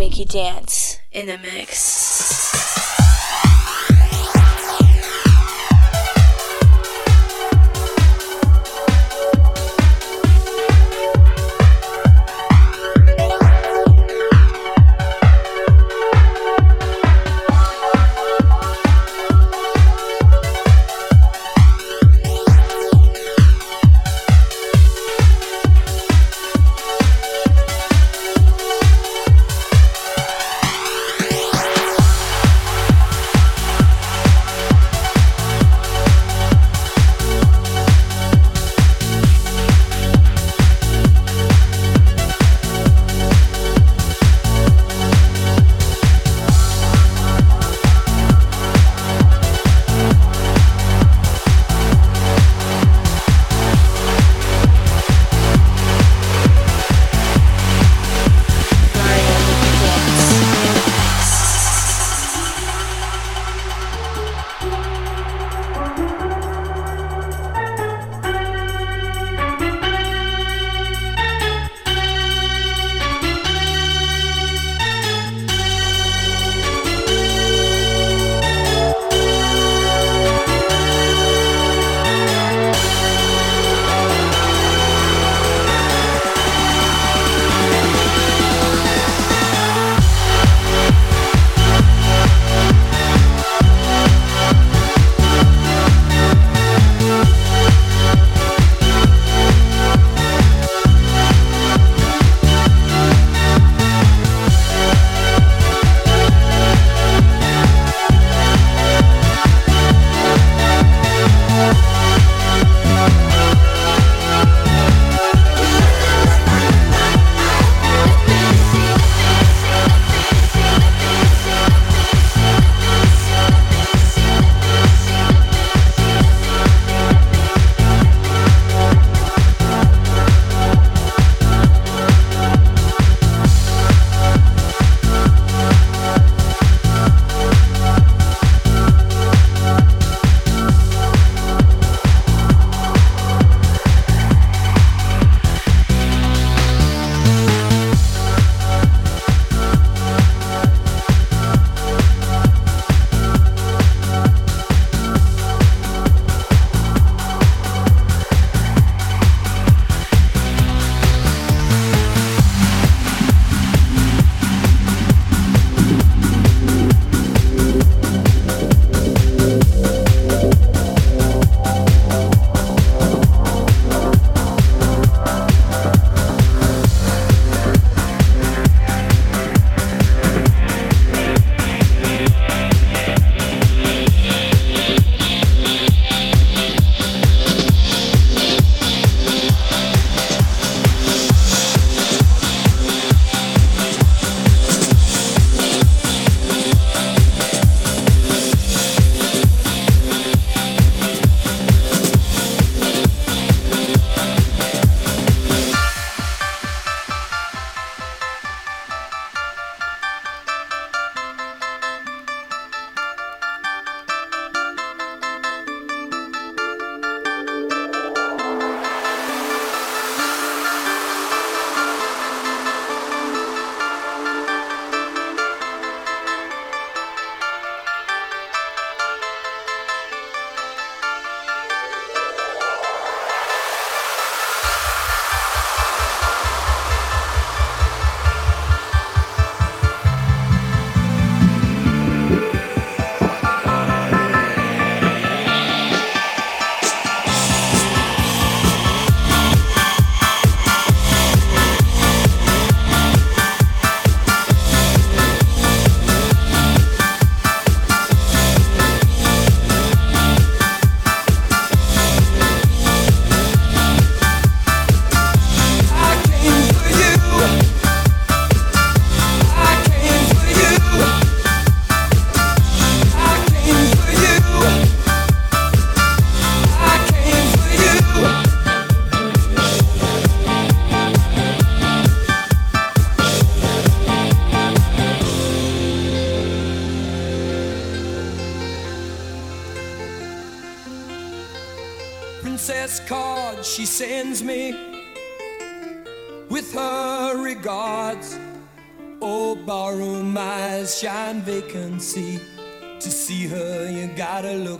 make you dance in the mix.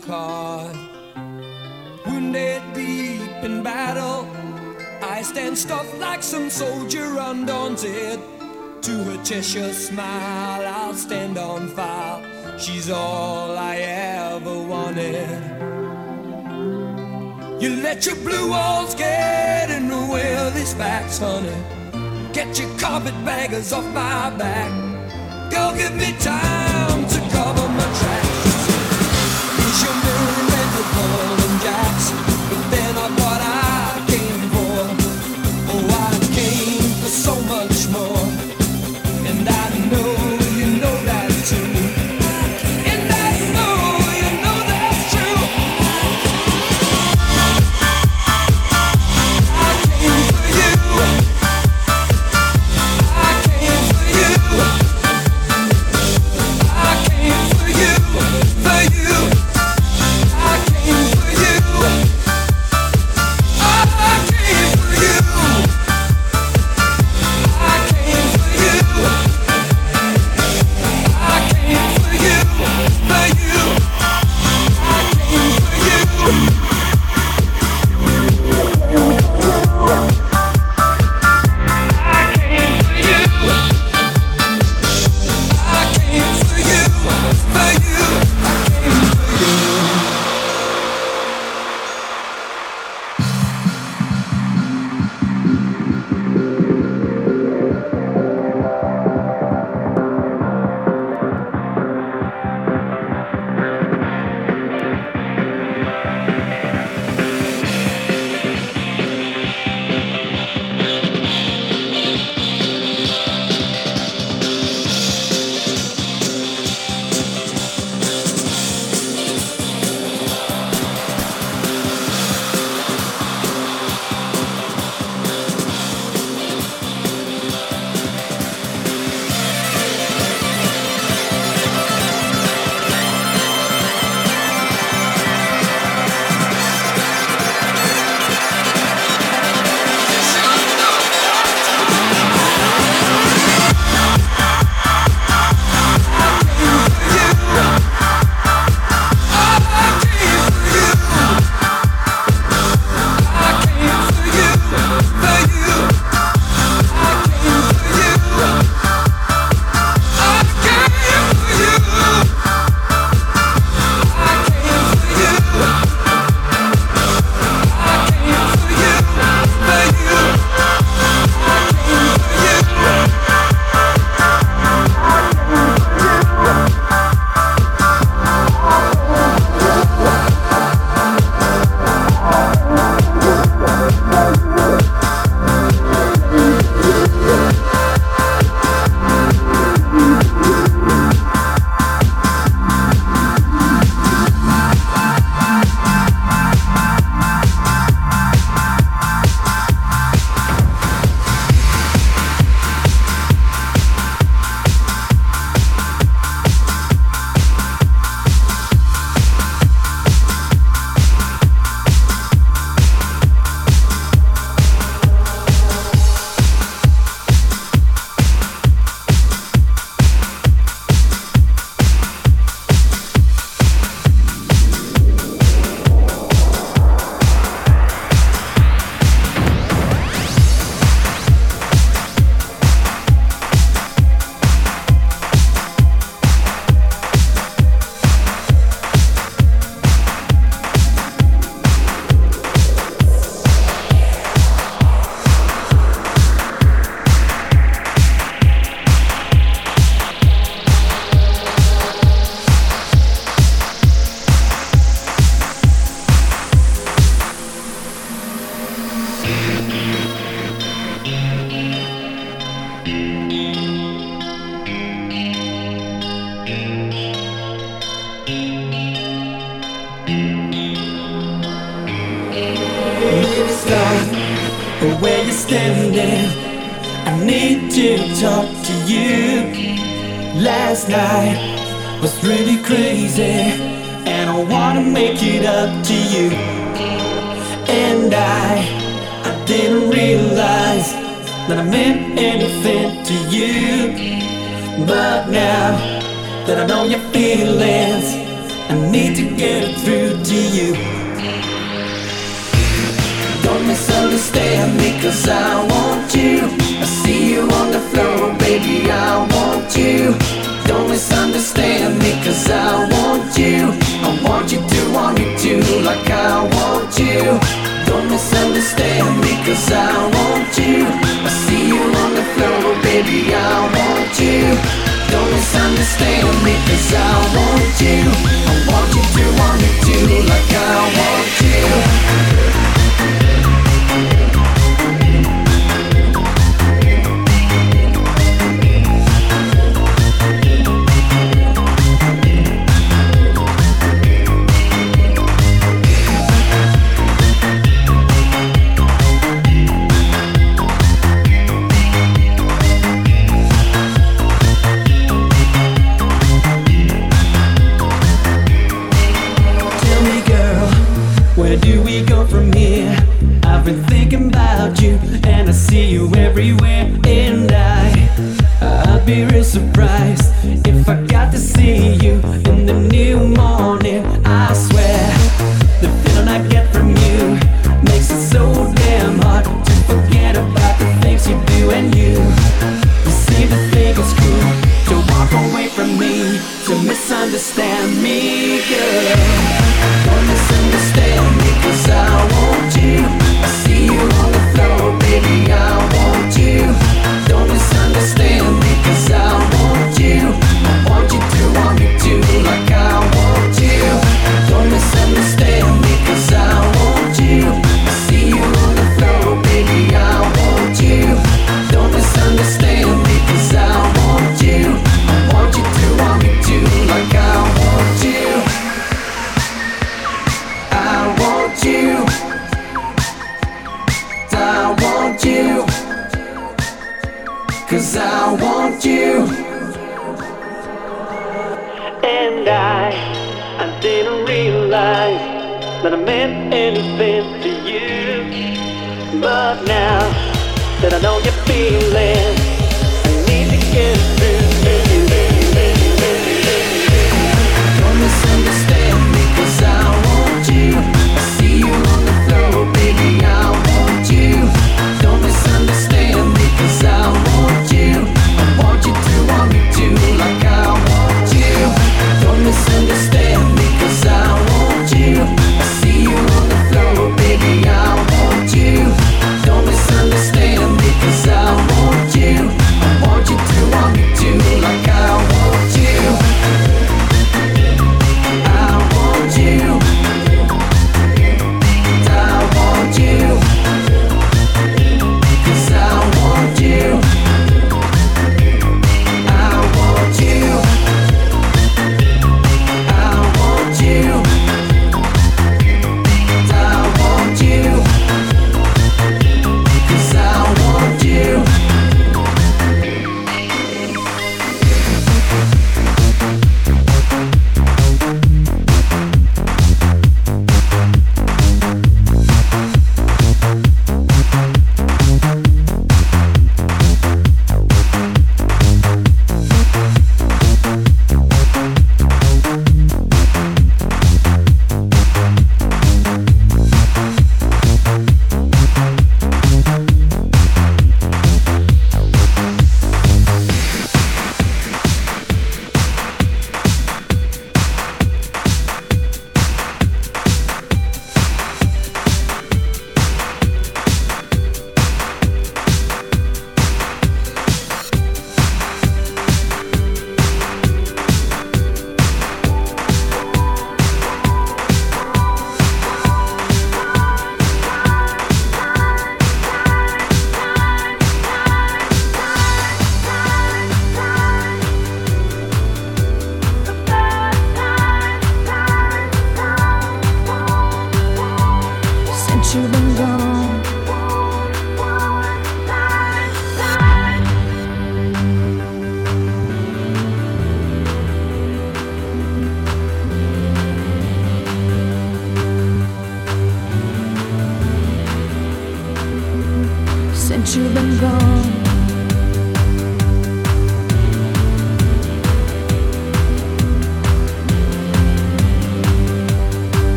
card. Wounded deep in battle, I stand stuffed like some soldier undaunted. To her Cheshire smile, I'll stand on fire. She's all I ever wanted. You let your blue walls get in the way of these facts, honey. Get your carpetbaggers off my back. Go give me time to cover my tracks. Mirror in the Paul and Jackson.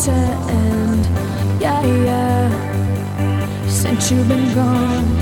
Pretend. Yeah, yeah. Since you've been gone,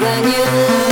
when you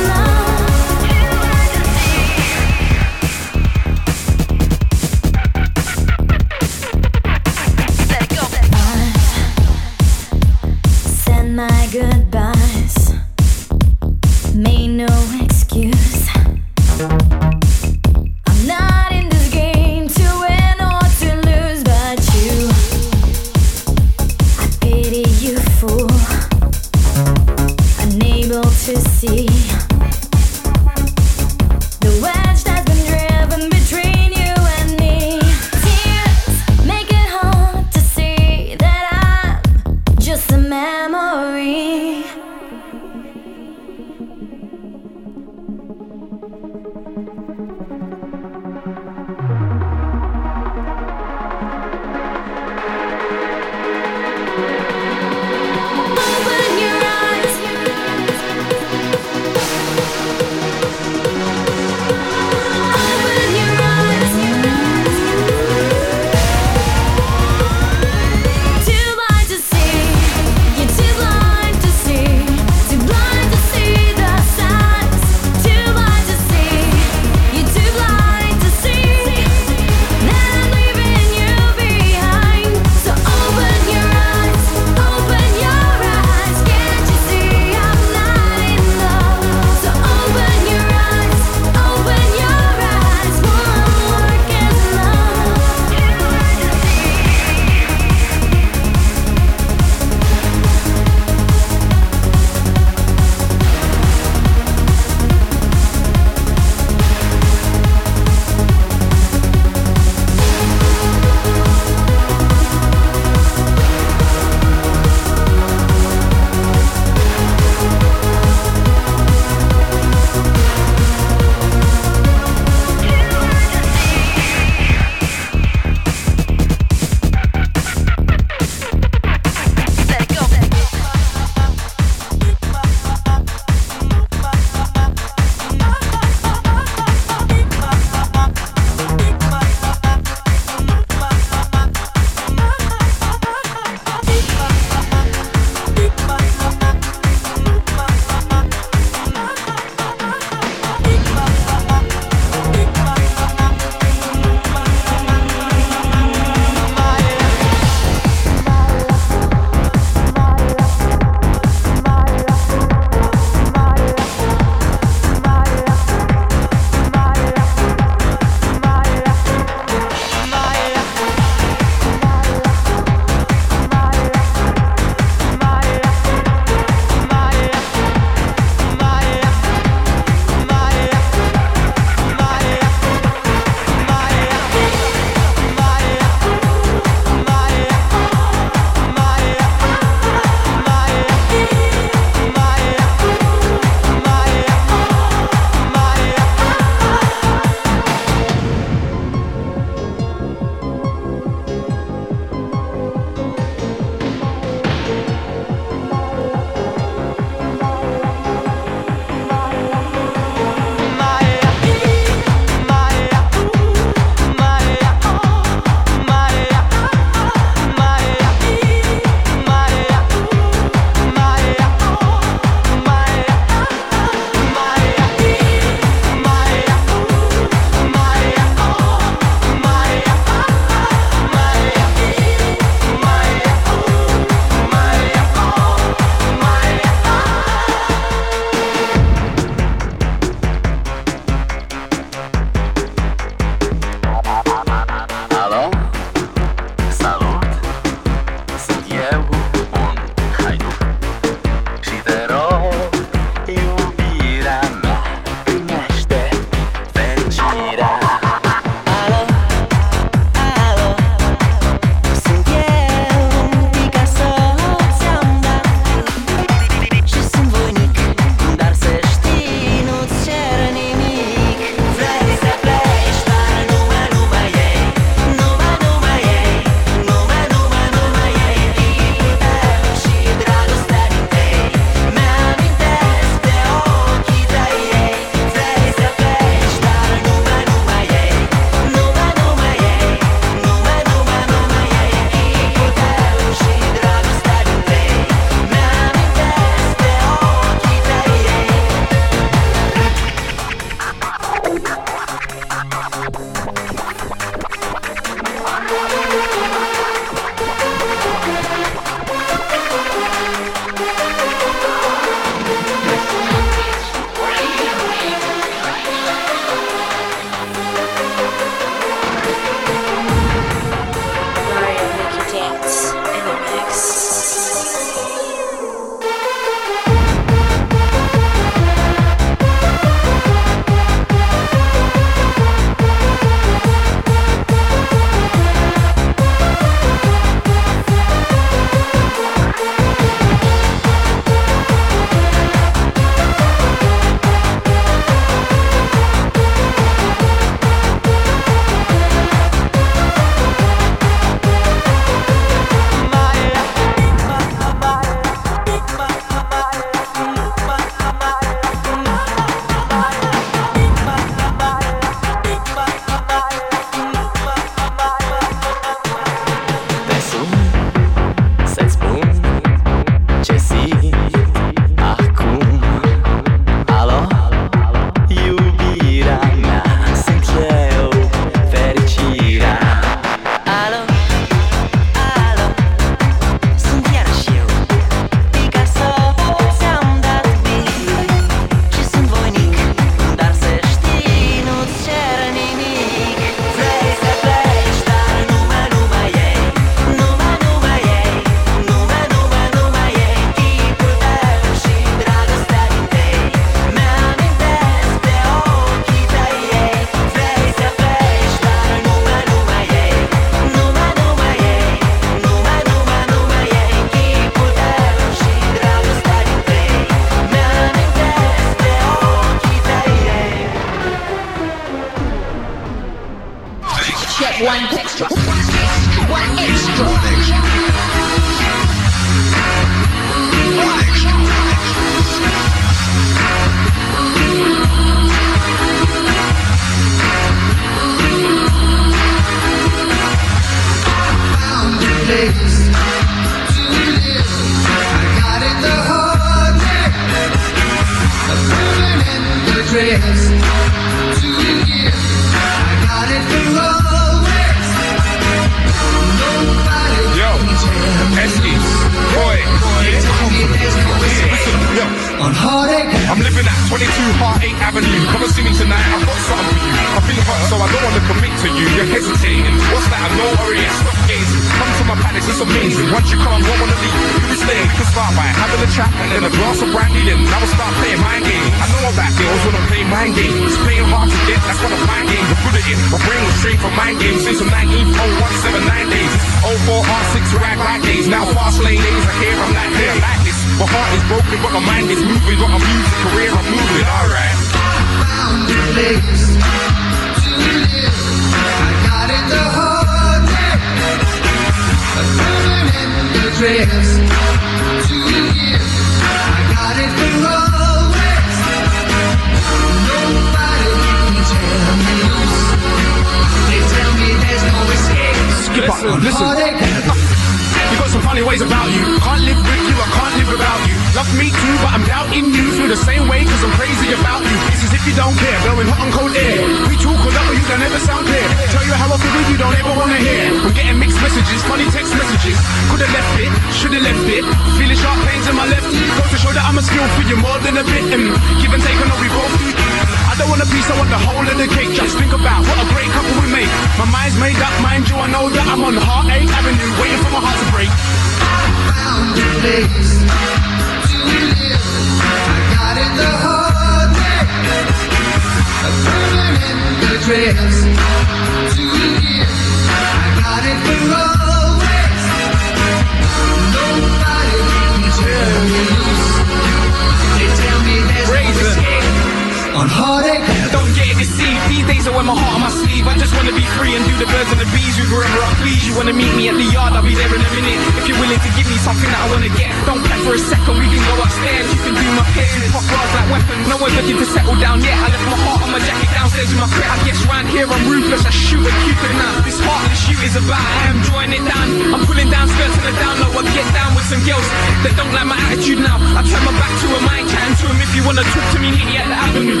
I ain't looking to settle down yet. I left my heart on my jacket downstairs with my crit. I guess round here I'm ruthless. I shoot at Cupid now. This part of the shoot is about. I am drawing it down. I'm pulling down skirts to the down low. I get down with some girls that don't like my attitude now. I turn my back to a I chatting to him. If you wanna talk to me, meet me at the avenue.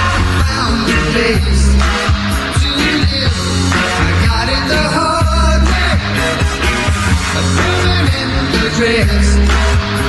I found a place to live. I got it the hard way. A the address.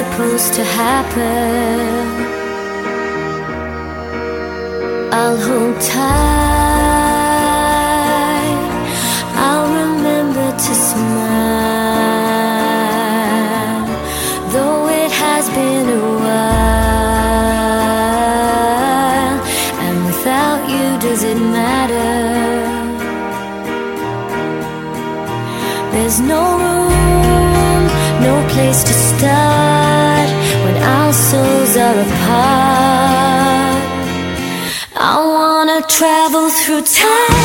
supposed to happen. I'll hold tight, I'll remember to smile, though it has been a while. And without you, does it matter? There's no room, no place to stop. through time.